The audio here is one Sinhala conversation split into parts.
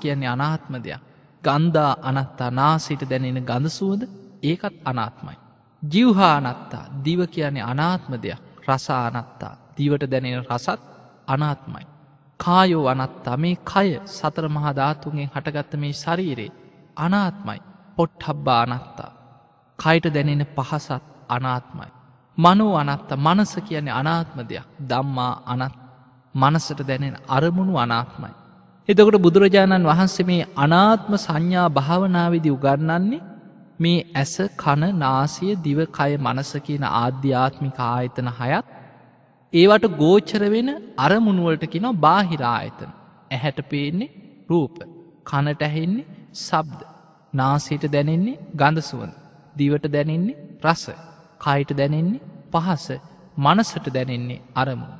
කියන්නේ අනාත්ම දෙයක්. ගන්දා අනත්තා නාසිට දැනෙන ගඳසුවද ඒකත් අනාත්මයි. ජිව්හා අනත්තා දිව කියන්නේ අනාත්ම දෙයක් රසා අනත්තා දිවට දැනෙන රසත් අනාත්මයි. කායෝ අනත්තා මේ කය සතර මහධාතුන්ගෙන් හටගත්ත මේ ශරීරේ අනාත්මයි පොට්හබ්බා අනත්තා. කයිට දැනෙන පහසත් අනාත්මයි. මනෝ අනත්ත මනස කියන්නේ අනාත්ම දෙයක් දම්මා අනත් මනසට දැනෙන අරමුණු අනාත්මයි. එතකොට බුදුරජාණන් වහන්සේ මේ අනාත්ම සංඥා භාවනාවිදි උගන්නන්නේ මේ ඇස කණ නාසය දිවකය මනස කියන ආධ්‍යාත්මික ආයතන හයත් ඒවට ගෝච්චර වෙන අරමුණුවලට කිනො බාහිරායතන ඇහැට පේන්නේ රූප කනට ඇහෙන්නේ සබ්ද නාසයට දැනෙන්නේ ගඳසුවඳ දිවට දැනෙන්නේ රස කයිට දැනෙන්නේ පහස මනසට දැනෙන්නේ අරමුණ.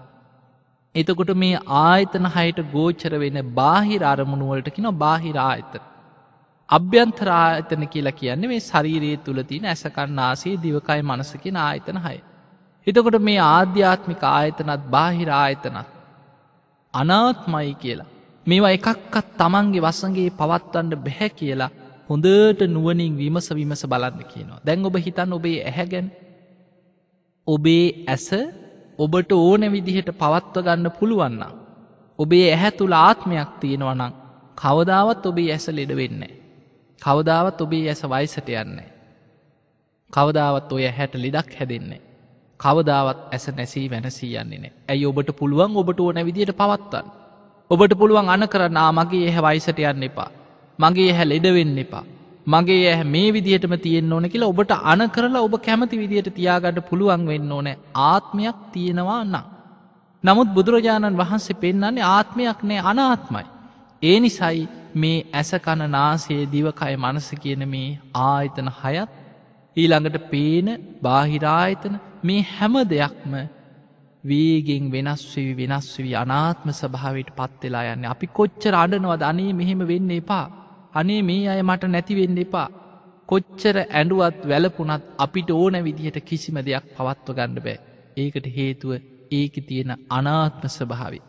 එතකොට මේ ආයතන හයට ගෝචර වෙන බාහිර අරමුණුවලට කින බාහිර ආයතන. අභ්‍යන්තරායතන කියලා කියන්නේ මේ ශරීරයේ තුළ තින ඇසකන්නාසේ දිවකයි මනසකින ආයතන හය. එතකොට මේ ආධ්‍යාත්මික ආයතනත් බාහිර ආයතනත්. අනාත්මයි කියලා. මේවා එකක්කත් තමන්ගේ වසගේ පවත්වන්න බැහැ කියලා හොඳට නුවනින් විමස විමස බලන්න කියනවා. දැන් ඔබ හිතන් ඔබේ ඇහැගැන් ඔබේ ඇස ඔබට ඕන විදිහට පවත්ව ගන්න පුළුවන්න. ඔබේ ඇහැ තුළ ආත්මයක් තියෙනවනං කවදාවත් ඔබේ ඇස ලෙඩ වෙන්නේ. කවදාවත් ඔබේ ඇස වයිසට යන්නේ. කවදාවත් ඔය හැට ලිඩක් හැදෙන්නේ. කවදාවත් ඇස නැසී වෙනසී යන්නේ ඇයි ඔබට පුළුවන් ඔබට ඕන විදියට පවත්වන්න. ඔබට පුළුවන් අන කරන්නා මගේ එහ වයිසට යන්න එපා. මගේ හැ ලෙඩවෙන්න එපා. මගේ ඇහ මේ විදිහටම තියෙන් ඕන කියලා ඔබට අන කරලා ඔබ කැමති විදියට තියාගට පුළුවන් වෙන්න ඕන ආත්මයක් තියෙනවා නම්. නමුත් බුදුරජාණන් වහන්සේ පෙන්න්නන්නේ ආත්මයක් නෑ අනාත්මයි. ඒ නිසයි මේ ඇසකණ නාසේ දිවකය මනස කියන මේ ආයතන හයත් ඊළඟට පේන බාහිරායතන මේ හැම දෙයක්ම වේගෙන් වෙනස් වී වෙනස් වී අනාත්ම සභාවට පත්වෙලා යන්න අපි කොච්චර අඩනවද අනේ මෙහෙම වෙන්න එපා අනේ මේ අය මට නැතිවෙන්න එපා කොච්චර ඇඩුවත් වැලපුනත් අපිට ඕන විදිහට කිසිම දෙයක් පවත්ව ගණඩ බෑ ඒකට හේතුව ඒක තියෙන අනාත්ම ස්භාවි.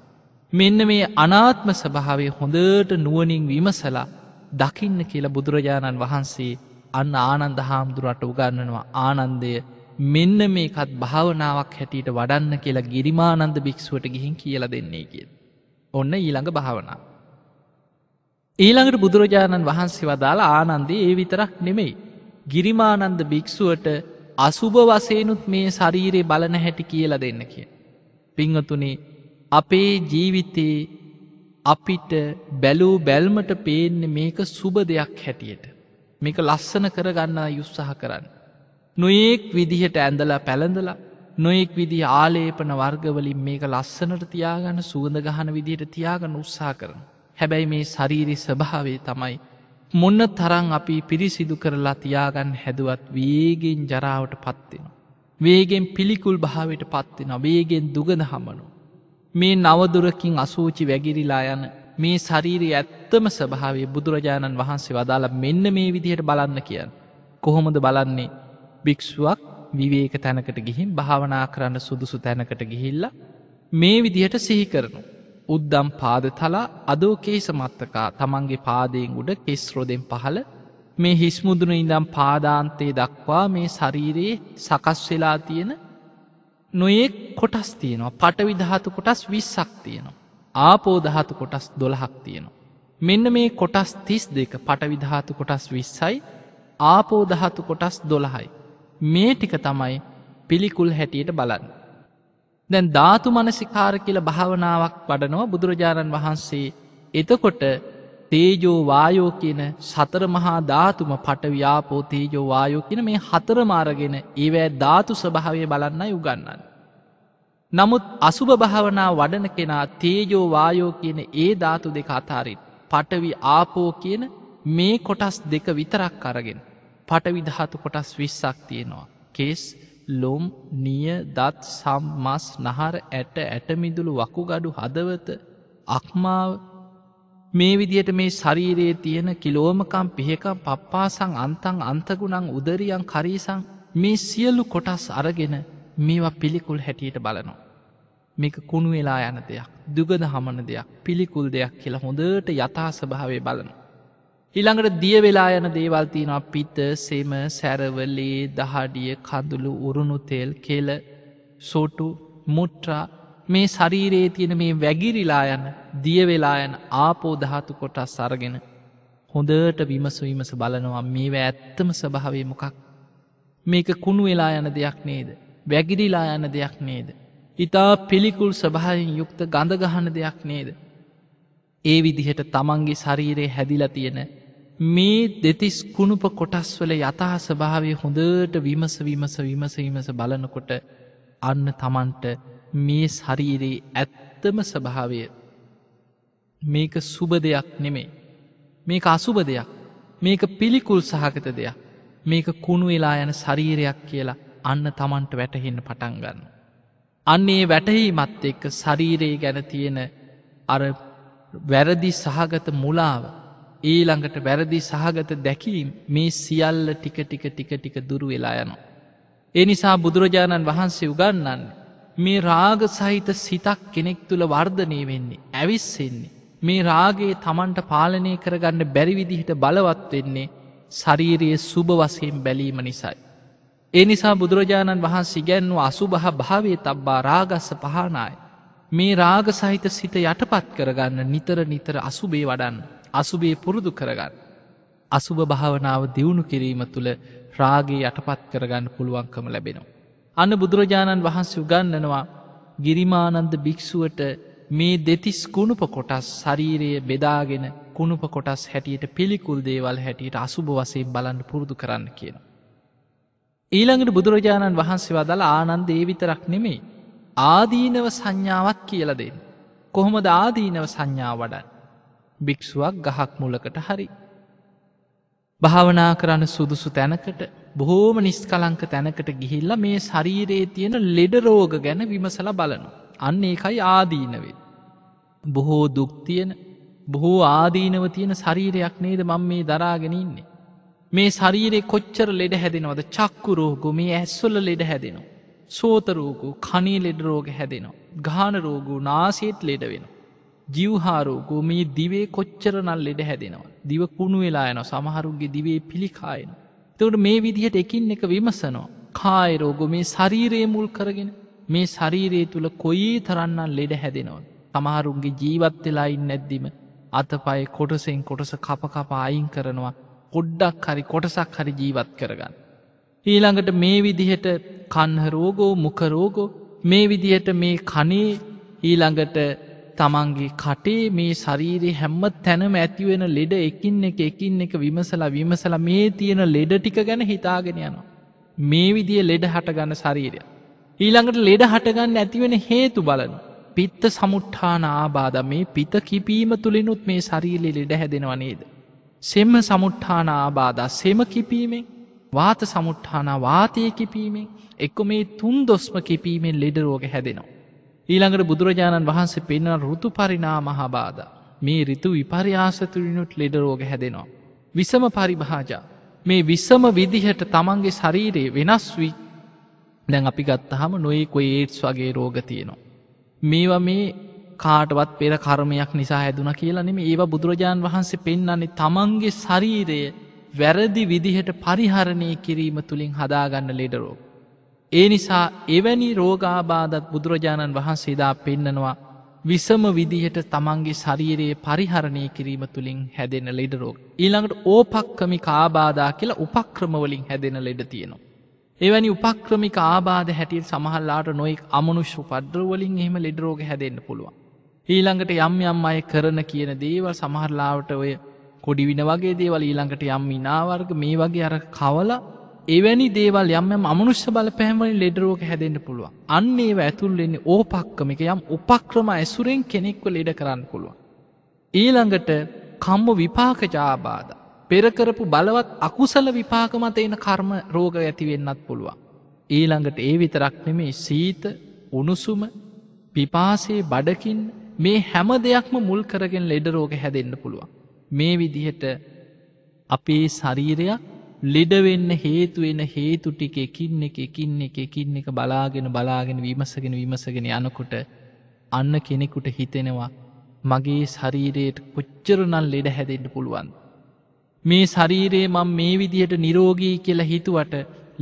මෙන්න මේ අනාත්ම ස්භාවය හොඳට නුවනින් විමසලා දකින්න කියලා බුදුරජාණන් වහන්සේ අන්න ආනන්ද හාමුදුරට උගන්නනවා ආනන්දය මෙන්න මේකත් භාවනාවක් හැටියට වඩන්න කියලා ගිරිමානන්ද භික්ෂුවට ගිහින් කියල දෙන්නේ කිය. ඔන්න ඊළඟ භාවනා. ඊළඟට බුදුරජාණන් වහන්සේ වදාලා ආනන්දේ ඒ විතරක් නෙමෙයි. ගිරිමානන්ද භික්‍ෂුවට අසුභ වසයනුත් මේ ශරීරයේ බලන හැටි කියල දෙන්න කිය. පිංහතුනේ අපේ ජීවිතයේ අපිට බැලූ බැල්මට පේන්න මේක සුබ දෙයක් හැටියට. මේක ලස්සන කරගන්න යුත්සාහ කරන්න. නොයෙක් විදිහට ඇඳලා පැළඳලා නොයෙක් විදි ආලේපන වර්ගවලින් මේක ලස්සනට තියාගන්න සූඳ ගහන විදිහට තියාගන්න උත්සා කරන. හැබැයි මේ ශරීරි ස්වභාවේ තමයි මොන්න තරං අපි පිරිසිදු කරලා තියාගන්න හැදුවත් වේගෙන් ජරාවට පත්වෙන. වේගෙන් පිළිකුල් භාවට පත්වෙන වේගෙන් දුගද හමනු. මේ නවදුරකින් අසූචි වැගිරිලා යන මේ ශරීරී ඇත්තම ස්භාවේ බුදුරජාණන් වහන්සේ වදාලා මෙන්න මේ විදිහට බලන්න කියන්න. කොහොමද බලන්නේ භික්ෂුවක් විවේක තැනකට ගිහින් භාවනා කරන්න සුදුසු තැනකට ගිහිල්ල මේ විදිහට සිහි කරනු. උද්දම් පාද තලා අදෝ කේස මත්තකා තමන්ගේ පාදයෙන් උඩ කෙස්රෝදෙන් පහළ මේ හිස්මුදුන ඉඳම් පාදාන්තයේ දක්වා මේ ශරීරයේ සකස් වෙලා තියෙන නොයෙක් කොටස් තියෙනවා පටවිධාතු කොටස් විස්සක් තියෙනවා. ආපෝදහතු කොටස් දොළහක් තියෙනවා. මෙන්න මේ කොටස් තිස් දෙක පටවිධාතු කොටස් විස්සයි ආපෝදහතු කොටස් දොළහයි. මේ ටික තමයි පිළිකුල් හැටියට බලන්න. දැන් ධාතු මනසිකාර කියල භාවනාවක් වඩනවා බුදුරජාණන් වහන්සේ එතකොට තේජෝ වායෝ කියන සතර මහා ධාතුම පටව්‍යාපෝ තේජෝ වායෝ කියන මේ හතර මාරගෙන ඒවෑ ධාතු ස්වභාවය බලන්නයි උගන්නන්න. නමුත් අසුභ භාවනා වඩන කෙනා තේජෝ වායෝ කියන ඒ ධාතු දෙක අතාරින් පටවි ආපෝ කියන මේ කොටස් දෙක විතරක් අරගෙන පටවිධාතු කොටස් විස්සක් තියෙනවා. කෙස් ලොම් නිය දත් සම් මස් නහර ඇට ඇටමිදුළු වකුගඩු හදවත අක්මාව මේ විදියට මේ ශරීරයේ තියෙන කිලෝමකම් පිහකම් පප්පාසං අන්තන් අන්තගුණං උදරියන් කරීසං මේ සියලු කොටස් අරගෙන මේවා පිළිකුල් හැටියට බලනවා. මේක කුණු වෙලා යන දෙයක් දුගද හමන දෙයක් පිළිකුල් දෙයක් කියලා හොඳට යථා ස්භාවේ බලන. ඊළඟට දිය වෙලා යන දේවල්තිනවා පිත සෙම සැරවලේ දහඩිය කඳුළු උරුණුතෙල් කෙල සෝටු මුට්ට්‍රා මේ ශරීරයේ තියෙන මේ වැගිරිලා යන දිය වෙලා යන ආපෝ දහතු කොටස් සරගෙන හොඳට විමස විමස බලනවා. මේ ඇත්තම ස්වභාවේ මොකක්? මේක කුණු වෙලා යන දෙයක් නේද? වැගිරිලා යන දෙයක් නේද? ඉතා පිළිකුල් ස්වභායෙන් යුක්ත ගඳගහන දෙයක් නේද? ඒ විදිහට තමන්ගේ ශරීරයේ හැදිලා තියෙන මේ දෙතිස් කුණුප කොටස්වල යථහ ස්භාවය හොඳට විමස විමස විමස විමස බලනකොට අන්න තමන්ට මේ ශරීරයේ ඇත්තම ස්වභාවය මේක සුබ දෙයක් නෙමේ මේක අසුබ දෙයක්. මේක පිළිකුල් සහගත දෙයක්. මේක කුණු වෙලා යන ශරීරයක් කියලා අන්න තමන්ට වැටහෙන්න පටන්ගන්න. අන්නේ වැටහීමත් එක්ක ශරීරයේ ගැන තියෙන අර වැරදි සහගත මුලාව ඊළඟට වැරදි සහගත දැකීම් මේ සියල්ල ටික ටික ටික ටික දුරු වෙලා යනවා. ඒ නිසා බුදුරජාණන් වහන්සේ උගන්නන්න මේ රාග සහිත සිතක් කෙනෙක් තුළ වර්ධනය වෙන්නේ ඇවිස්සෙන්නේ. මේ රාගේ තමන්ට පාලනය කරගන්න බැරිවිදිහිට බලවත් වෙන්නේ ශරීරයේ සුභ වසයෙන් බැලීම නිසයි. ඒ නිසා බුදුරජාණන් වහන්සේ ගැන්ව අසුබහ භාවේ තබ්බා රාගස්ස පහනායි. මේ රාග සහිත සිත යටපත් කරගන්න නිතර නිතර අසුබේ වඩන්න අසුබේ පුරුදු කරගන්න. අසුභ භාවනාව දියුණු කිරීම තුළ රාගේ යටපත් කරගන්න පුළුවන්කම ලැබෙනවා. අන්න බුදුරජාණන් වහන්සේ උගන්නනවා ගිරිමානන්ද භික්‍ෂුවට මේ දෙතිස් කුණුප කොටස් ශරීරයේ බෙදාගෙන කුණුප කොටස් හැටියට පිළිකුල් දේවල් හැටියට අසුභ වසයෙන් බලන්න පුරුදු කරන්න කියන. ඊළඟට බුදුරජාණන් වහන්සේ වදල ආනන්ද ඒ විතරක් නෙමෙයි. ආදීනව සංඥාවක් කියල දෙන්න. කොහොමද ආදීනව සංඥා වඩන්. භික්‍ෂුවක් ගහක් මුලකට හරි. භාවනා කරන්න සුදුසු තැනකට බොහෝම නිස්කලංක තැනකට ගිහිල්ල මේ ශරීරයේ තියෙන ලෙඩරෝග ගැන විමසල බලනු. අන්න ඒකයි ආදීනවේ. බොහෝ දුක්තියන බොහෝ ආදීනව තියෙන ශරීරයක් නේද මං මේ දරාගෙන ඉන්නේ. මේ ශරීරයේ කොච්චර ලෙඩ හැදෙනවද චක්කුරෝගු මේ ඇස්වල ලෙඩ හැදෙනවා. සෝතරෝගු කනී ලෙඩ රෝග හැදෙනවා. ගානරෝගු නාසේත් ලෙඩ වෙන. ජිව්හාරෝගු මේ දිවේ කොච්චර නල් ලෙඩ හැදෙනවා. දිව කුණු වෙලා යන සමහරුන්ගේ දිවේ පිළිකායන. තවට මේ විදිහට එකින් එක විමසනවා. කායරෝගු මේ ශරීරයේ මුල් කරගෙන මේ ශරීරයේ තුළ කොයේ තරන්නන් ලෙඩ හැදෙනවා. තමහරුන්ගේ ජීවත්වෙලායින් නැද්දිම අතපය කොටසෙන් කොටස කපකපා අයින් කරනවා පොඩ්ඩක් හරි කොටසක් හරි ජීවත් කරගන්න. ඊළඟට මේ විදිහට කන්හරෝගෝ මුකරෝගෝ මේ විදිහට මේ කනේ ඊළඟට තමන්ගේ කටේ මේ ශරීරයේ හැම්ම තැනම ඇතිවෙන ලෙඩ එකින් එක එකින් එක විමසලා විමසල මේ තියෙන ලෙඩ ටික ගැන හිතාගෙන යනවා. මේ විදිිය ලෙඩ හටගන්න ශරීරය. ඊළඟට ලෙඩ හටගන්න ඇතිවෙන හේතු බලන. පිත්ත සමුට්ඨාන ආබාධ මේ පිත කිපීම තුළිනුත් මේ ශරීලෙ ලෙඩ හැදෙනවා නේද. සෙම්ම සමුට්ඨාන ආබාධ සෙම කිපීමෙන් වාත සමුට්ඨාන වාතය කිපීමෙන් එක්ක මේ තුන් දොස්ම කිපීමෙන් ලෙඩරෝග හැදෙනවා. ඊළඟට බුදුරජාණන් වහන්සේ පෙන්න්න රුතු පරිනා මහබාධ මේ රිතු විපර්යාසතුරිනුත් ලෙඩරෝග හැදෙනවා. විසම පරිභාජා මේ විස්සම විදිහට තමන්ගේ ශරීරයේ වෙනස් වී දැන් අපි ගත්තහම නොයෙකො ඒට්ස් වගේ රෝග තියෙනවා. මේවා මේ කාටවත් පෙර කර්මයක් නිසා හැදුන කියලනෙම ඒවා බුදුරජාණන් වහන්සේ පෙන්න්නන්නේ තමන්ගේ ශරීරය වැරදි විදිහට පරිහරණය කිරීම තුළින් හදාගන්න ලෙඩරෝග. ඒ නිසා එවැනි රෝගාබාධත් බුදුරජාණන් වහන්සේදා පෙන්නනවා විසම විදිහට තමන්ගේ ශරීරයේ පරිහරණය කිරීම තුළින් හැදෙන ලෙඩරෝග. ඊළඟට ඕපක්කමි කාබාධා කියලා උපක්‍රමවලින් හැදෙන ලෙඩ තියෙනවා. එවැනි උපක්‍රමික ආබාධ හැටියට සමහල්ලාට නොෙක් අමනුෂ්‍ය පද්‍රවලින් එහෙම ලෙඩරෝග හැදෙන්න්න පුළුවන්. ඊළඟට යම් යම් අය කරන කියන දේවල් සමහරලාවට ඔය කොඩිවින වගේ දේවල් ඊළඟට යම් ඉනාවර්ග මේ වගේ අර කවලා එවැනි දේවල් යම් අමනුෂ්‍ය බල පැහමලින් ලෙඩරෝක හැදෙන්ට පුළුව අන්නේ ඇතුල්ලෙන්නේ ඕපක්කමික යම් උපක්‍රම ඇසුරෙන් කෙනෙක්ව ලෙඩ කරන්න පුළුවන්. ඊළඟට කම්ම විපාක ජාබාධ පෙරකරපු බලවත් අකුසල විපාක මත එන කර්ම රෝග ඇතිවෙන්නත් පුළුවන්. ඊළඟට ඒ විතරක් නෙමේ සීත උණුසුම පිපාසේ බඩකින් මේ හැම දෙයක්ම මුල් කරගෙන ලෙඩරෝග හැදෙන්න්න පුළුවන්. මේ විදිහට අපේ ශරීරයක් ලෙඩවෙන්න හේතුවෙන හේතු ටික එකින් එක එකින් එක එකින් එක බලාගෙන බලාගෙන විමසගෙන විමසගෙන යනකොට අන්න කෙනෙකුට හිතෙනවා මගේ ශරීරයට කොච්චරනල් ලෙඩ හැදෙන්ට පුළුවන්. මේ ශරීරයේ මං මේ විදිහට නිරෝගී කියලා හිතුවට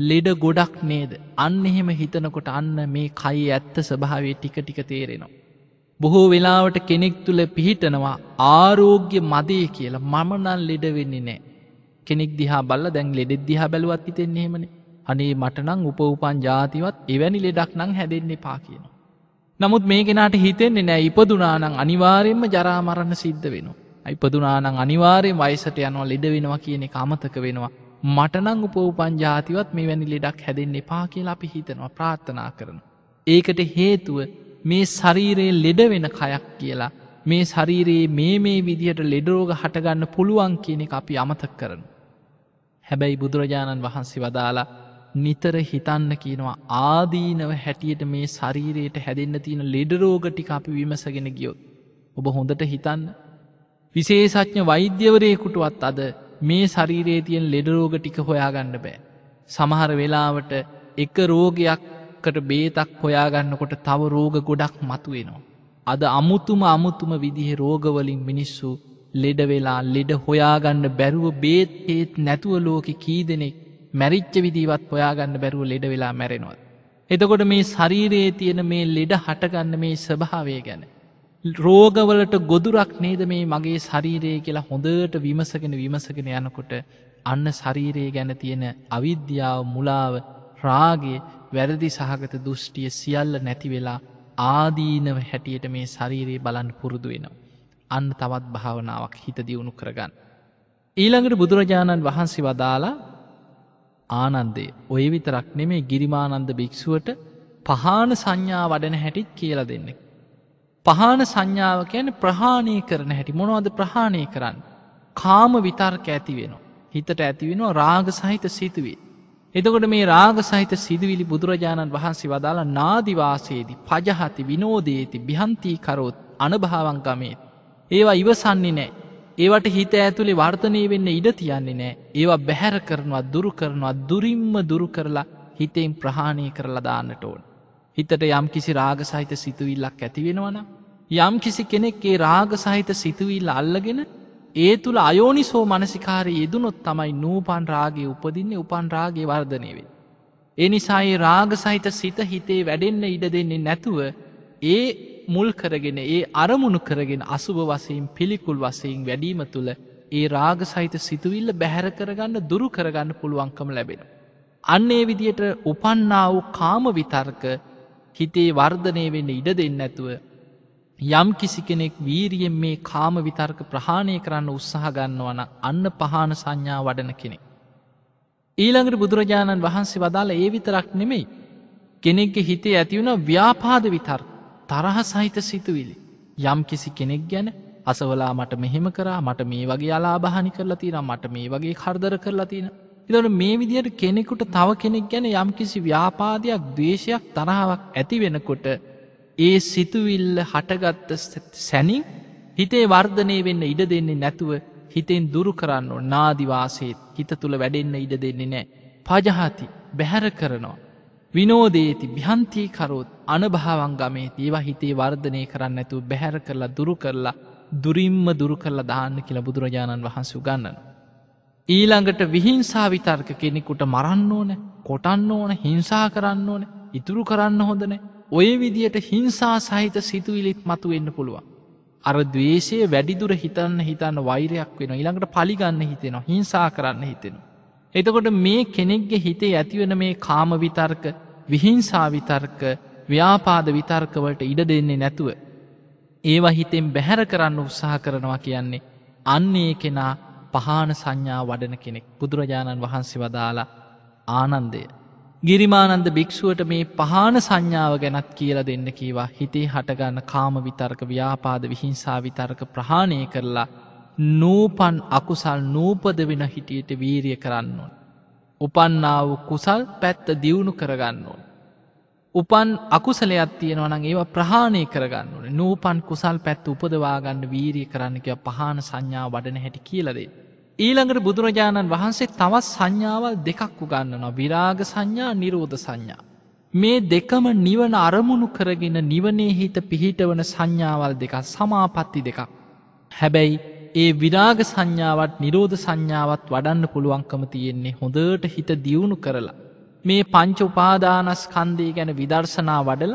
ලෙඩ ගොඩක් නේද අන්න එහෙම හිතනකොට අන්න මේ කයි ඇත්ත ස්භාවේ ටික ටික තේරෙනවා. බොහෝ වෙලාවට කෙනෙක් තුළ පිහිටනවා ආරෝග්‍ය මදේ කියලා මමනල් ලෙඩ වෙන්නේ නෑ. කෙනෙක් දිහා බල්ල දැන් ලෙඩෙත් දිහා බැලුවත් හිතෙන්නේ හෙමනේ අනේ මටනං උපඋපන් ජාතිවත් එවැනි ලෙඩක් නං හැදෙන්නේ පා කියනවා. නමුත් මේ කෙනාට හිතෙන්නේ නෑ ඉපදුනානං අනිවාරයෙන්ම ජරාමරන්න සිද්ධ වෙනවා. ඉපදුනානං අනිවාරයෙන් වයිසට යනවා ලෙඩ වෙනවා කියන එක අමතක වෙනවා. මටනං උපෝපන් ජාතිවත් මේ වැනි ලෙඩක් හැදෙන් එපා කියලා අපි හිතනවා ප්‍රාර්ථනා කරන. ඒකට හේතුව මේ ශරීරයේ ලෙඩ වෙන කයක් කියලා මේ ශරීරයේ මේ මේ විදිහට ලෙඩරෝග හටගන්න පුළුවන් කියන එක අපි අමතක් කරන. හැබැයි බුදුරජාණන් වහන්සේ වදාලා නිතර හිතන්න කියනවා ආදීනව හැටියට මේ ශරීරයට හැදෙන්න්න තියෙන ලෙඩරෝගටික අපි විමසගෙන ගියොත්. ඔබ හොඳට හිතන්න. විශේෂඥ වෛද්‍යවරයකුටුවත් අද මේ ශරීරයේ තියෙන් ලෙඩරෝග ටික හොයාගන්න බෑ. සමහර වෙලාවට එක රෝගයක්කට බේතක් හොයාගන්නකොට තව රෝග ගොඩක් මතුවෙනවා. අද අමුතුම අමුතුම විදිහ රෝගවලින් මිනිස්සු ලෙඩ වෙලා ලෙඩ හොයාගන්න බැරුව බේත් ඒත් නැතුව ලෝක කී දෙනෙක් මැරිච්ච විදිවත් හොයාගන්න බැරුව ලෙඩ වෙලා මැරෙනවත්. එතකොට මේ ශරීරයේ තියෙන මේ ලෙඩ හටගන්න මේ ස්වභාවය ගැන. රෝගවලට ගොදුරක් නේද මේ මගේ ශරීරය කියලා හොඳට විමසගෙන විමසගෙන යනකොට අන්න ශරීරයේ ගැන තියෙන අවිද්‍යාව මුලාව රාගේ වැරදි සහගත දෘෂ්ටිය සියල්ල නැති වෙලා ආදීනව හැටියට මේ ශරීරයේ බලන්න පුරුදු වෙනවා. අන්න තවත් භාවනාවක් හිත දියුණු කරගන්න. ඊළඟට බුදුරජාණන් වහන්සේ වදාලා ආනන්දේ ඔය විතරක් නෙමේ ගිරිමානන්ද භික්‍ෂුවට පහන සංඥා වඩන හැටිත් කියල දෙන්න. පහන සංඥාව කියන ප්‍රහාණය කරන හැටි මොනවද ප්‍රහාණය කරන්න. කාම විතර්ක ඇති වෙන. හිතට ඇති වෙනවා රාග සහිත සිතුවේ. එතකොට මේ රාග සහිත සිදුවිලි බුදුරජාණන් වහන්සේ වදාලා නාදිවාසයේදී පජහති විනෝදේති බිහන්තී කරොත් අනභාවංගමේත්. ඒවා ඉවසන්නේ නෑ ඒවට හිත ඇතුළේ වර්තනය වෙන්න ඉඩ තියන්නේ නෑ ඒවා බැහැර කරනවා දුරු කරනවා දුරින්ම දුරු කරලා හිතෙන් ප්‍රහාණය කරලා දාන්නට ඕන්. හිතට යම් කිසි රාග සහිත සිතුවිල්ලක් ඇතිවෙනවන. යම් කිසි කෙනෙක්ගේ රාග සහිත සිතුවිල්ල අල්ලගෙන ඒ තුළ අයෝනිසෝ මනසිකාරය යෙදුනොත් තමයි නූපන් රාගේ උපදින්නේ උපන් රාගේ වර්ධනයවේ. එනිසායේ රාග සහිත සිත හිතේ වැඩෙන්න ඉඩ දෙන්නේ නැතුව ඒ මුල් කරගෙන ඒ අරමුණු කරගෙන අසුභ වසයෙන් පිළිකුල් වසයෙන් වැඩීම තුළ ඒ රාග සහිත සිතුවිල්ල බැහැර කරගන්න දුරු කරගන්න පුළුවන්කම ලැබෙන. අන්නේ විදියට උපන්නා වූ කාම විතර්ක හිතේ වර්ධනය වෙන්න ඉඩ දෙන්න ඇතුව යම් කිසි කෙනෙක් වීරියෙන් මේ කාම විතර්ක ප්‍රහාණය කරන්න උත්සාහ ගන්නවන අන්න පහන සංඥා වඩන කෙනෙක්. ඊළඟට බුදුරජාණන් වහන්සේ වදාළ ඒ විතරක් නෙමෙයි. කෙනෙක්ගේ හිතේ ඇතිවුණ ව්‍යාපාද විතර්ක තරහ සහිත සිතුවිලි. යම් කිසි කෙනෙක් ගැන අසවලා මට මෙහෙම කරා මට මේ වගේ අලාභහනි කරලා තින මට මේ වගේ කරදර කරලා තින. ඉදට මේ විදියට කෙනෙකුට තව කෙනෙක් ගැන යම් කිසි ව්‍යාපාදයක් දවේශයක් තරාවක් ඇති වෙනකොට ඒ සිතුවිල්ල හටගත්ත සැනින් හිතේ වර්ධනය වෙන්න ඉඩ දෙන්නේ නැතුව හිතෙන් දුරු කරන්න නාදිවාසේත් හිත තුළ වැඩෙන්න ඉඩ දෙන්නේ නෑ. පජහති බැහැර කරනවා. විනෝදේති බිහන්තිීකරොත් අනභාවංගමේ ඒවා හිතේ වර්ධනය කරන්න ඇතු බැහැර කරලා දුරු කරලා දුරින්ම දුරු කරලා දාන්න කියලා බුදුරජාණන් වහන්සු ගන්නන. ඊළඟට විහිංසා විතර්ක කෙනෙකුට මරන්න ඕන කොටන්න ඕන හිංසා කරන්න ඕන ඉතුරු කරන්න හොඳන ඔය විදියට හිංසා සහිත සිතුවිලිත් මතු වෙන්න පුළුවන්. අර දවේශය වැඩිදුර හිතන්න හිතන්න වෛරයක් වෙන ඊළඟට පලිගන්න හිතෙනවා හිංසා කරන්න හිතෙනවා. එතකොට මේ කෙනෙක්ගේ හිතේ ඇතිවන මේ කාම විතර්ක විහිංසා විතර්ක ව්‍යාපාද විතර්කවලට ඉඩ දෙන්නේ නැතුව. ඒවා හිතෙන් බැහැර කරන්න උත්සාහ කරනවා කියන්නේ අන්නේ කෙනා පහන සංඥා වඩන කෙනෙක් බුදුරජාණන් වහන්සේ වදාලා ආනන්දය. ගිරිමානන්ද භික්‍ෂුවට මේ පහන සංඥාව ගැනත් කියල දෙන්න කීවා හිතේ හටගන්න කාම විතර්ක ව්‍යාපාද විහිංසා විතර්ක ප්‍රහාණය කරලා නූපන් අකුසල් නූපද වෙන හිටියට වීරිය කරන්න ඕන්. උපන්නාව කුසල් පැත්ත දියුණු කරගන්න ඕන්. උපන් අකුසලයක් තියෙනවනං ඒවා ප්‍රහාණය කරගන්න ඕන නූපන් කුසල් පැත්ත උපදවාගන්න වීරිය කරන්නකව පහන සංඥා වඩන හැටි කියලදේ. ඊළඟට බුදුරජාණන් වහන්සේ තවත් සංඥාවල් දෙකක් උගන්නනවා විරාග සංඥා නිරෝධ සංඥා. මේ දෙකම නිවන අරමුණු කරගෙන නිවනේ හිත පිහිටවන සංඥාවල් දෙක සමාපත්ති දෙකක්. හැබැයි ඒ විරාග සංඥාවත් නිරෝධ සංඥාවත් වඩන්න පුළුවන්කම තියෙන්නේ හොඳට හිත දියුණු කරලා. මේ පංච උපාදානස් කන්දේ ගැන විදර්ශනා වඩල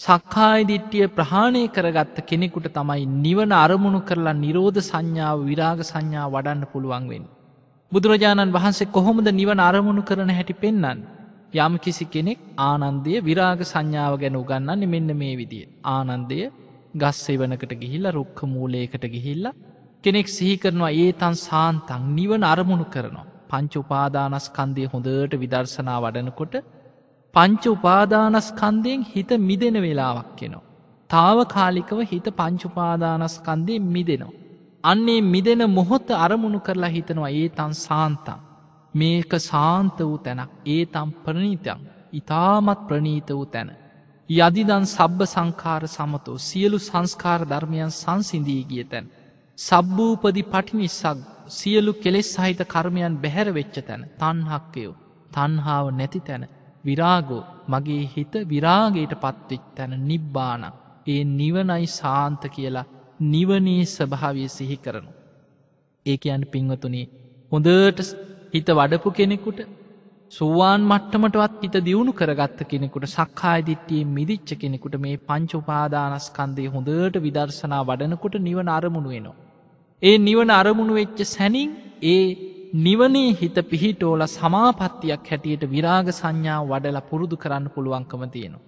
සක්කායිදිට්ටිය ප්‍රහාණය කරගත්ත කෙනෙකුට තමයි නිවන අරමුණු කරලා නිරෝධ සංඥාව විරාග සංඥා වඩන්න පුළුවන්වෙන්. බුදුරජාණන් වහන්සේ කොහොමද නිවන අරමුණු කරන හැටි පෙන්නන්න. යම් කිසි කෙනෙක් ආනන්දය විරාග සංඥාව ගැන උගන්නන්නේ මෙන්න මේ විදිය. ආනන්දය ගස් එවනකට ගිහිල්ල රුක්ක මූලයකට ගිහිල්ල කෙනෙක් සිහිකරනවා ඒ තන් සාන්තන් නිවන අරමුණු කරනවා. පංච උපාදානස්කන්දය හොඳට විදර්ශනා වඩනකොට පංච උපාදානස්කන්දයෙන් හිත මිදෙන වෙලාවක් කෙනවා. තාව කාලිකව හිත පංචුපාදානස්කන්දය මිදෙනවා. අන්නේ මිදෙන මොහොත්ත අරමුණු කරලා හිතනවා ඒ තන් සාන්තන්. මේක සාන්ත වූ තැනක් ඒ තම් ප්‍රනීතයන් ඉතාමත් ප්‍රනීත වූ තැන. යදිදන් සබ්බ සංකාර සමතෝ සියලු සංස්කාර ධර්මයන් සංසිඳී ගිය තැන්. සබ්භූපදි පටිනිස්සක් සියලු කෙලෙස් සහිත කර්මයන් බැහැර වෙච්ච තැන තන්හක්කයෝ තන්හාාව නැති තැන විරාගෝ මගේ හිත විරාගයට පත්වෙච් තැන නිබ්බාන ඒ නිවනයි සාන්ත කියලා නිවනේ ස්වභාවය සිහි කරනු. ඒක අන් පින්වතුනි හොඳට හිත වඩපු කෙනෙකුට සුවාන් මට්ටමටවත් හිත දියුණු කරගත්ත කෙනෙකුට සක්කායිදිට්ටිය මිදිච්ච කෙනෙකුට මේ පංචුපාදානස්කන්දය හොඳට විදර්ශනා වඩනකොට නිවන අරමුණු වෙනවා. ඒ නිවන අරමුණු වෙච්ච සැනින් ඒ නිවනේ හිත පිහිටෝල සමාපත්තියක් හැටියට විරාග සංඥාව වඩලා පුරුදු කරන්න පුළුවන්කම තියෙනවා.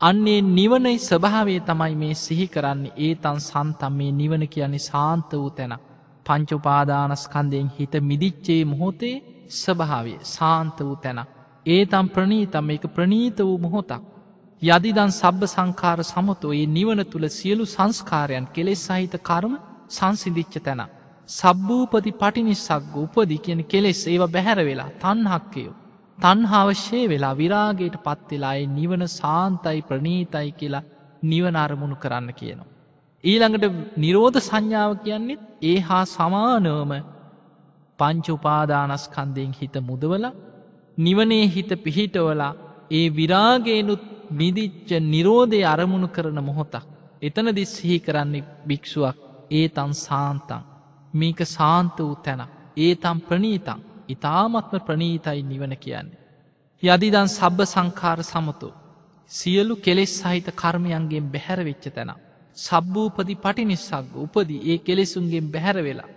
අන්නේ නිවනයි ස්වභාවේ තමයි මේ සිහි කරන්නේ ඒ තන් සන්තම් මේ නිවන කියන්නේ සාන්ත වූ තැන. පංචුපාදානස්කන්දයෙන් හිත මිදිච්චේ මොහොතේ ස්වභාවේ සාන්ත වූ තැන. ඒ තම් ප්‍රනීතම එක ප්‍රනීත වූ මොහොතක්. යදිදන් සබ්බ සංකාර සමතෝ ඒ නිවන තුළ සියලු සංස්කාරයන් කෙලෙස් සහිත කර්ම සංසිදිච්ච තැන. සබ්භූපති පටිනිස්සක්ග උපදි කියන කෙලෙස් ඒව බැහැර වෙලා තන්හක්කයෝ. තන්හාවශ්‍යය වෙලා විරාගයට පත්වෙලායි නිවන සාන්තයි ප්‍රනීතයි කියලා නිවන අරමුණු කරන්න කියනවා. ඊළඟට නිරෝධ සංඥාව කියන්නේ ඒ හා සමානවම පංචුපාදානස්කන්දයෙන් හිත මුදවල නිවනේ හිත පිහිටවලා ඒ විරාගේනුත් මිදිච්ච නිරෝධය අරමුණු කරන මොහොතක්. එතන දිස්හිහි කරන්නේ භික්ෂුවක් ඒ තන් සාන්තන් මේක සාන්ත වූ තැන ඒ තම් ප්‍රනීතන් ඉතාමත්ම ප්‍රනීතයි නිවන කියන්නේ. යදිදන් සබ්බ සංකාර සමතු සියලු කෙලෙස් සහිත කර්මයන්ගේ බැහැරවෙච්ච තැන. සබ්භූපදි පටිනිස්සක්ග උපදි ඒ කෙලෙසුන්ගේ බැහැර වෙලා.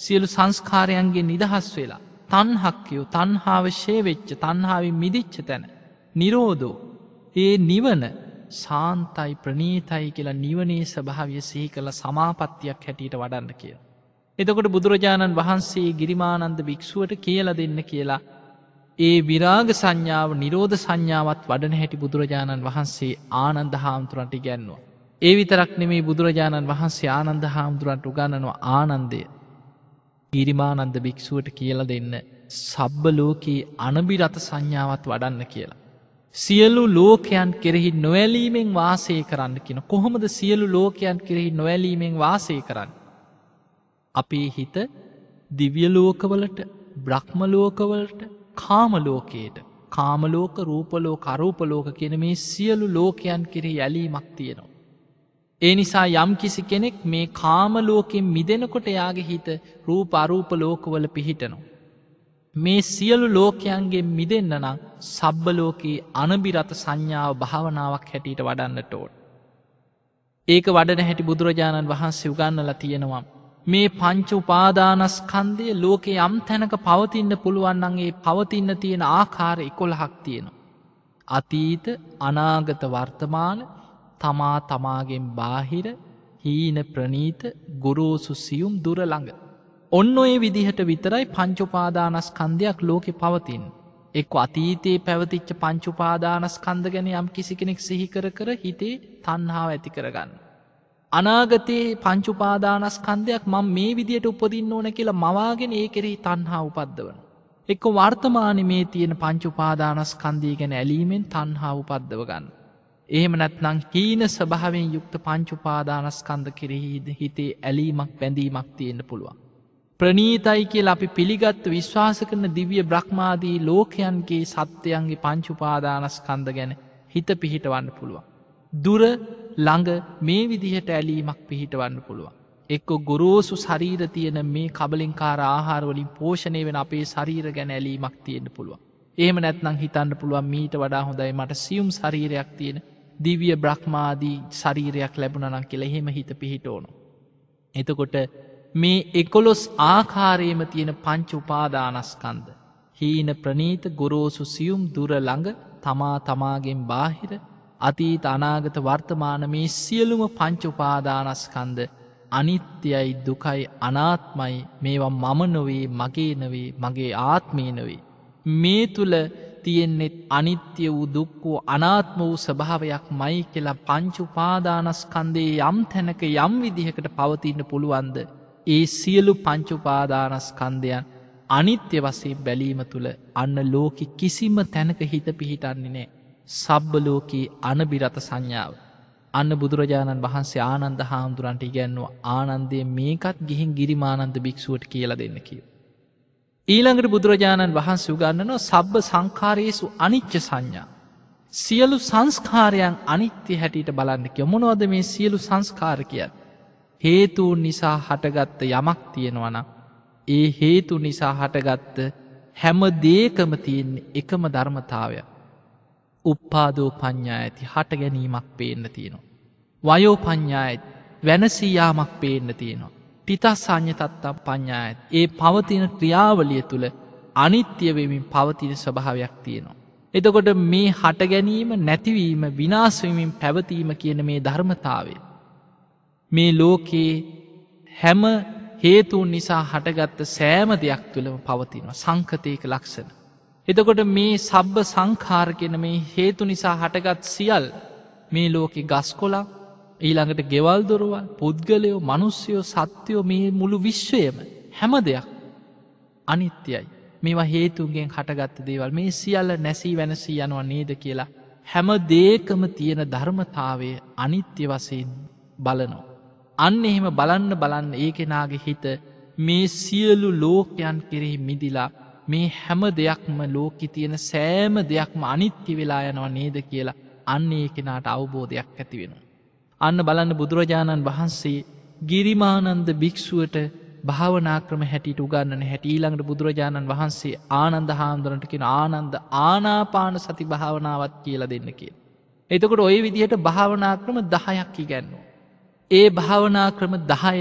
සියලු සංස්කාරයන්ගේ නිදහස් වෙලා. තන්හක්කයෝ තන්හාාව ශේවෙච්ච තන්හාාව මිදිච්ච තැන. නිරෝධෝ ඒ නිවන සාන්තයි ප්‍රනීතයි කියලා නිවනේ ස්භාවිය සිහි කළ සමාපත්තියක් හැටියට වඩන්න කිය. එතකොට බුදුරජාණන් වහන්සේ ගිරිමානන්ද භික්‍ෂුවට කියල දෙන්න කියලා. ඒ විරාග සංඥාව නිරෝධ සංඥාවත් වඩන හැටි බුදුරජාණන් වහන්සේ ආනන්ද හාමුදුරන්ට ගැන්නවා. ඒ විතරක් නෙමේ බුදුරජාණන් වහන්සේ ආනන්ද හාමුදුරන්ට උගන්නනවා ආනන්දය. ගිරිමානන්ද භික්‍ෂුවට කියල දෙන්න සබ්බ ලෝකයේ අනබිරත සංඥාවත් වඩන්න කියලා. සියලු ලෝකයන් කෙරෙහි නොවැලීමෙන් වාසය කරන්න කියෙන කොහොමද සියලු ලෝකයන් කෙරෙහි නොවැලීමෙන් වාසය කරන්න. අපේ හිත දිව්‍යලෝකවලට බ්‍රහ්මලෝකවලට කාමලෝකයට කාමලෝක රූපලෝ කරූපලෝක කියන මේ සියලු ලෝකයන් කෙරෙහි ඇලීමක් තියෙනවා. ඒ නිසා යම් කිසි කෙනෙක් මේ කාමලෝකෙන් මිදෙනකොට යාගේ හිත රූප අරූප ලෝකවල පිහිටනවා. මේ සියලු ලෝකයන්ගේ මිදන්න නම් සබ්බලෝකයේ අනබිරත සංඥාව භාවනාවක් හැටියට වඩන්නට ඕට. ඒක වඩන හැටි බුදුරජාණන් වහන්සේ උගන්නල තියෙනවා. මේ පංච උපාදානස්කන්දය ලෝකෙ යම් තැනක පවතින්න පුළුවන්නන්ගේ පවතින්න තියෙන ආකාර එකොළහක් තියෙනවා. අතීත අනාගත වර්තමාන තමා තමාගෙන් බාහිර හීන ප්‍රනීත ගුරෝසු සියුම් දුරළඟ. ඔන්න ඔය විදිහට විතරයි පංචුපාදානස්කන්දයක් ලෝකෙ පවතින්. එක් අතීතයේ පැවතිච්ච පංචුපාදානස්කන්ද ගැන යම් කිසි කෙනෙක් සිහිකර කර හිතේ තන්හාාව ඇති කරගන්න. අනාගතයේ පංචුපාදානස්කන්දයක් මං මේ විදියට උපදින්න ඕන කියලා මවාගෙන ඒ කෙරෙහි තන්හා උපද්දවන. එක්ක වර්තමාන මේ තියෙන පංචුපාදානස්කන්දී ගැන ඇලීමෙන් තන්හා උපද්දව ගන්න. එහෙම නැත්නං හීන ස්භාවෙන් යුක්ත පංචුපාදානස්කන්ද කෙරෙහිද හිතේ ඇලීමක් බැඳීමක් තියෙන්න්න පුළුවන්. ප්‍රනීතයි කියල අපි පිළිගත්ත විශ්වාස කරන දිවිය බ්‍රහ්මාදී ලෝකයන්ගේ සත්‍යයන්ගේ පංචුපාදානස්කන්ද ගැන හිත පිහිටවන්න පුළුවන්. දුර ළඟ මේ විදිහට ඇලීමක් පිහිටවන්න පුළුවන්. එක්කො ගොරෝසු ශරීර තියෙන මේ කබලින්කාර ආහාරවලින් පෝෂණය වෙන අපේ ශරීර ගැන ඇලීමක් තියෙන්න්න පුළුවන්. ඒම නැත්නම් හිතන්න පුළුවන් මීට වඩා හොඳයි මට සියුම් ශරීරයක් තියෙන දිවිය බ්‍රහ්මාදී ශරීරයක් ලැබුණනන් කියල එහෙම හිත පිහිටෝනු. එතකොට මේ එකොලොස් ආකාරයම තියෙන පංච උපාදානස්කන්ද. හීන ප්‍රනීත ගොරෝසු සියුම් දුර ළඟ තමා තමාගෙන් බාහිර අතීත අනාගත වර්තමාන මේ සියලුම පංච උපාදානස්කන්ද අනිත්‍යයි දුකයි අනාත්මයි මේවා මම නොවේ මගේ නවේ මගේ ආත්මී නොවේ. මේ තුළ තියෙන්නෙත් අනිත්‍ය වූ දුක්කෝ අනාත්ම වූ ස්භාවයක් මයි කියලා පංචුපාදානස්කන්දේ යම් තැනක යම් විදිහකට පවතින්න පුළුවන්ද ඒ සියලු පංචුපාදානස්කන්දයන් අනිත්‍ය වසේ බැලීම තුළ අන්න ලෝකෙ කිසිම තැනක හිත පිහිටන්නේ නෑ සබ්බලෝකයේ අනබිරත සංඥාව. අන්න බුදුරජාණන් වහන්සේ ආනන්ද හාමුදුරන්ට ඉගැන්නවා ආනන්දය මේකත් ගිහින් ගිරිමානන්ද භික්ෂුවට කියල දෙන්න කිය. ඊළඟට බුදුරජාණන් වහන්සේ උගන්නනවා සබ්බ සංකාරයේසු අනිච්ච සංඥා. සියලු සංස්කාරයන් අනිත්‍ය හැටියට බලන්න කිය මොනවද මේ සියලු සංස්කාරකයන්. හේතුූන් නිසා හටගත්ත යමක් තියෙනවන. ඒ හේතු නිසා හටගත්ත හැම දේකම තියෙන්නේ එකම ධර්මතාවයක්. උප්පාදෝ පඤ්ඥා ඇති හට ගැනීමක් පේන්න තියෙනවා. වයෝ පඤ්ඥායත් වැනසීයාමක් පේන්න තියෙනවා. ටිතස් සංඥ තත්තම් පඤ්ඥායත් ඒ පවතින ක්‍රියාවලිය තුළ අනිත්‍යවෙමින් පවතින ස්වභාවයක් තියෙනවා. එතකොට මේ හට ගැනීම නැතිවීම විනාස්වමින් පැවතීම කියන මේ ධර්මතාවය. මේ ලෝකයේ හැම හේතුන් නිසා හටගත්ත සෑම දෙයක් තුළම පවතිනවා සංකතයක ලක්ෂණ. එතකොට මේ සබ්බ සංකාර කෙන මේ හේතු නිසා හටගත් සියල් මේ ලෝකෙ ගස් කොලා ඊළඟට ගෙවල් දොරුවල් පුද්ගලයෝ මනුස්්‍යයෝ සත්‍යයෝ මේ මුළු විශ්වයම හැම දෙයක් අනිත්‍යයි මේවා හේතුන්ගෙන් හටගත්ත දේවල් මේ සියල්ල නැසී වෙනසී යනවා නේද කියලා හැම දේකම තියෙන ධර්මතාවය අනිත්‍ය වසයෙන් බලනෝ. අන්න එහෙම බලන්න බලන්න ඒ කෙනාගේ හිත මේ සියලු ලෝකයන් කෙරෙහි මිදිලා මේ හැම දෙයක්ම ලෝකෙ තියෙන සෑම දෙයක්ම අනිත්‍ය වෙලා යනවා නේද කියලා අන්න ඒ කෙනාට අවබෝධයක් ඇති වෙනවා. අන්න බලන්න බුදුරජාණන් වහන්සේ ගිරිමානන්ද භික්‍ෂුවට භාවනාක්‍රම හැටිට උගන්නන හැටීළඟට බුදුරජාණන් වහන්සේ ආනන්ද හාමුදුරට කෙන ආනන්ද ආනාපාන සති භාවනාවත් කියල දෙන්න කිය. එතකොට ඔය විදිහට භාවනාක්‍රම දහයක් ඉගැන්නවා. ඒ භාවනාක්‍රම දහය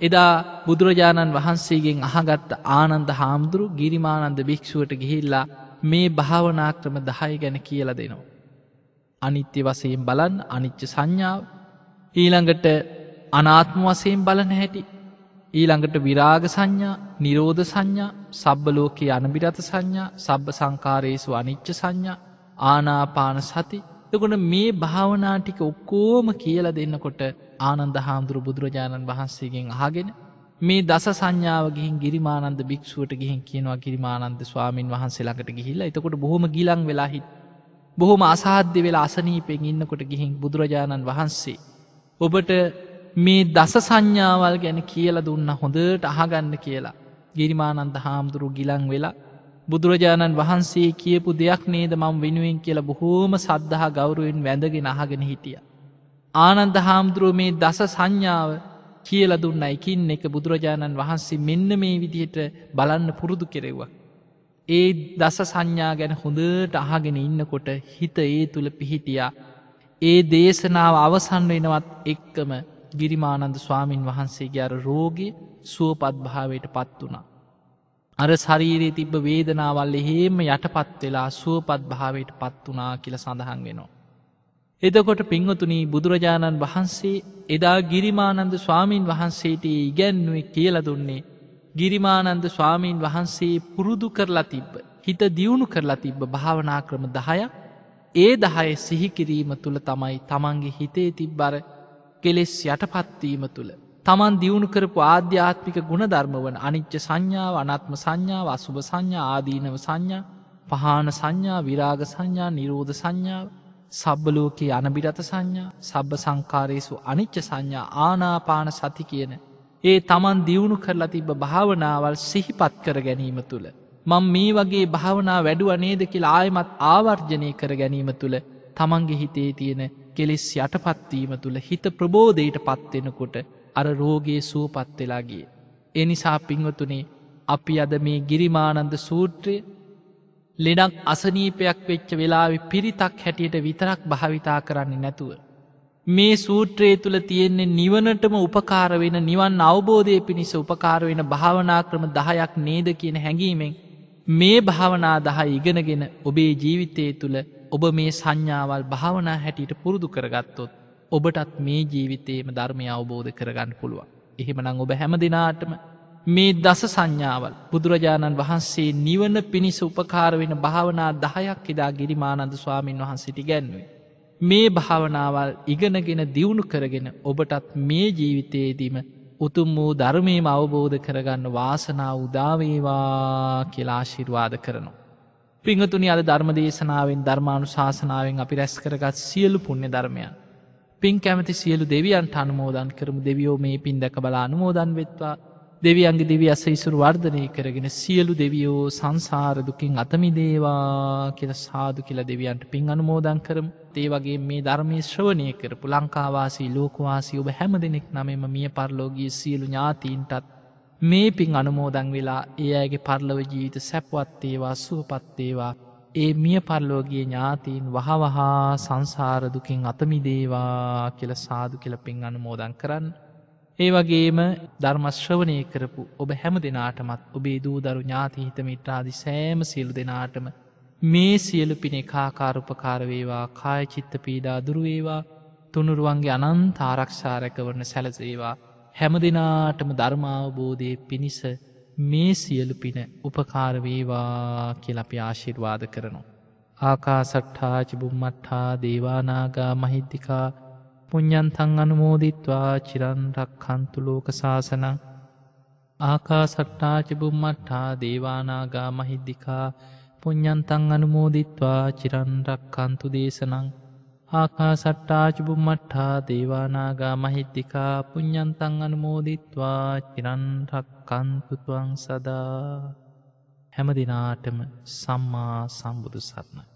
එදා බුදුරජාණන් වහන්සේගෙන් අහගත්ත ආනන්ද හාමුදුරු ගිරිමානන්ද භික්ෂුවට ගිහිල්ලා මේ භාවනාක්‍රම දහය ගැන කියල දෙනවා. අනිත්‍ය වසයෙන් බලන් අනිච්ච සංඥාව ඊළඟට අනාත්ම වසයෙන් බලන හැටි ඊළඟට විරාග සංඥා නිරෝධ සංඥා සබ්බලෝකයේ අනබිරත සංඥා සබ්බ සංකාරයේසු අනිච්ච සංඥා ආනාපාන සති එකොට මේ භාවනා ටික ඔක්කෝම කියල දෙන්නකොට ආනන්ද හාමුදුරු බුදුරජාණන් වහන්සේගෙන් අහගෙන මේ දස සංඥාව ගිහින් ගිරිමානන්ද භික්ෂුවට ගිහින් කියනවා ගිරිමානන්ද ස්වාමීන් වහන්සේලාකට ගිහිල්ලා එතකොට බොහොම ගිලං වෙලාහිත් බොහොම අසාධ්‍ය වෙලා අසනීපෙන් ඉන්නකොට ගිහින් බුදුරජාණන් වහන්සේ. ඔබට මේ දස සංඥාවල් ගැන කියල දුන්න හොඳට අහගන්න කියලා ගිරිමානන්ද හාමුදුරු ගිලං වෙලා බුදුරජාණන් වහන්සේ කියපු දෙයක් නේද මං වෙනුවෙන් කියලා බොහෝම සද්ධහා ගෞරුවෙන් වැඳගෙන අහගෙන හිටිය. ආනන්ද හාමුදුරුව මේ දස සංඥාව කියල දුන්න එකින් එක බුදුරජාණන් වහන්සේ මෙන්න මේ විදිහට බලන්න පුරුදු කෙරෙව්වක්. ඒ දස සංඥා ගැන හොඳට අහගෙන ඉන්නකොට හිත ඒ තුළ පිහිටියා. ඒ දේශනාව අවසන් වෙනවත් එක්කම ගිරිමානන්ද ස්වාමීන් වහන්සේගේ අර රෝගය සුවපත් භාවයට පත් වනා. අර ශරීරයේ තිබ්බ වේදනාවල් එහෙම යටපත් වෙලා සුවපත් භාවයට පත් වනා කියල සඳහන් වෙනවා. එදකොට පිංහතුනී බුදුරජාණන් වහන්සේ එදා ගිරිමානන්ද ස්වාමීන් වහන්සේට ඉගැන්නුවේ කියල දුන්නේ ගිරිමානන්ද ස්වාමීන් වහන්සේ පුරුදු කරලා තිබ්බ හිත දියුණු කරලා තිබ්බ භාවනා ක්‍රම දහයක් ඒ දහය සිහිකිරීම තුළ තමයි තමන්ගේ හිතේ තිබ්බර කෙලෙස් යටපත්වීම තුළ තමන් දියුණු කරපු ආධ්‍යාත්මික ගුණධර්ම වන අනිච්ච සංඥාව අනත්ම සංඥාව අසුභ සංඥා ආදීනව සංඥා පහන සංඥා විරාග සංඥා නිරෝධ සංඥාව සබ්බලෝකයේ අනබිරත සංඥා සබ්බ සංකාරයසු අනිච්ච සංඥා ආනාපාන සති කියන ඒ තමන් දියුණු කරලා තිබ භාවනාවල් සිහිපත් කර ගැනීම තුළ. මං මේ වගේ භාවනා වැඩුව නේද කියලා ආයමත් ආවර්ජනය කර ගැනීම තුළ තමන්ගේ හිතේ තියෙන කෙලෙස් යටපත්වීම තුළ හිත ප්‍රබෝධයට පත්වෙනකොට අර රෝගේ සූපත්වෙලාගේ. එනිසා පිංවතුනේ අපි අද මේ ගිරිමානන්ද සූත්‍රය ලෙඩක් අසනීපයක් වෙච්ච වෙලාවෙ පිරිතක් හැටියට විතරක් භාවිතා කරන්නේ නැතුව. මේ සූත්‍රයේ තුළ තියෙන්නේ නිවනටම උපකාර වෙන නිවන් අවබෝධය පිණිස උපකාර වෙන භාවනා ක්‍රම දහයක් නේද කියන හැඟීමෙන් මේ භාවනා දහ ඉගෙනගෙන ඔබේ ජීවිතය තුළ ඔබ මේ සංඥාවල් භාවනා හැටියට පුරුදු කරගත්තොත් ඔබටත් මේ ජීවිතයේම ධර්මය අවබෝධ කරගන්න පුළුවන්. එහෙමනං ඔබ හැම දෙනාටම මේ දස සංඥාවල් බුදුරජාණන් වහන්සේ නිවන පිණිස උපකාර වෙන භාවනා දහයක් එදා ගිරිමානන්ද ස්වාමීන් වහන්සිටි ගැන්වේ. මේ භාවනාවල් ඉගෙනගෙන දියුණු කරගෙන ඔබටත් මේ ජීවිතයේදීම උතුම් වූ ධර්මයම අවබෝධ කරගන්න වාසනා උදාවේවා කියලාශිර්වාද කරනවා. පිංහතුනි අද ධර්ම දේශනාවෙන් ධර්මානු ශාසනාවෙන් අපි රැස් කරගත් සියලු පුුණ්‍ය ධර්මයන්. පින් කැමති සියලු දෙවියන්ට අනුමෝදන් කරමු. දෙවියෝ මේ පින් දැක බලා අනුමෝදන් වෙත්වා. දෙවියන්ගේ දෙවි අස ඉසුරු වර්ධනය කරගෙන සියලු දෙවියෝ සංසාරදුකින් අතමිදේවා කියල සාදු කියල දෙවියන්ට පින් අනුමෝදන් කරම්. ඒ වගේ මේ ධර්මය ශ්‍රවණය කරපු ලංකාවාසී ලෝකවාසී ඔබ හැම දෙනෙක් නමෙම මිය පරලෝගී සියලු ඥාතීන්ටත් මේ පින් අනුමෝදං වෙලා ඒ අයගේ පරලව ජීවිත සැපවත්තේවා සුවපත්තේවා ඒ මිය පරලෝගේ ඥාතීන් වහවහා සංසාරදුකින් අතමිදේවා කියල සාදු කියල පින් අනුමෝදන් කරන්න. ඒ වගේම ධර්මශ්‍රවනය කරපු ඔබ හැම දෙනාටමත් ඔබේ දූදරු ඥාතිහිතමිට්‍රාදි සෑම සියලු දෙනාටම මේ සියලු පින කාකාරුපකාරවේවා කායචිත්ත පීඩා දුරුවේවා තුනුරුවන්ගේ අනන්ත ආරක්ෂාරැක වරන සැලසේවා හැම දෙනාටම ධර්මාවබෝධය පිණිස මේ සියලු පින උපකාරවේවා කියලපි ආශිර්වාද කරනු. ආකා සට්ඨාචිබුම්මට්හා දේවානාගා මහිද්දිකා පුඤ්ඥන්තන් අනුමෝදිත්වා චිරන්රක් කන්තුලෝක ශාසනං ආකා සට්ටාචිබුම්මට්හා දේවානාගා මහිද්දිකා පුඤ්ඥන්තන් අනුමෝදිත්වා චිරන්රක් කන්තු දේශනං ආකා සට්ටාචිබුම්මට්හා දේවානාගා මහිද්දිකා පුඤ්ඥන්තන් අනුමෝදිත්වා චිරන්රක් කන්තුතුවන් සදා හැම දෙනාටම සම්මා සම්බුදු සත්නයි.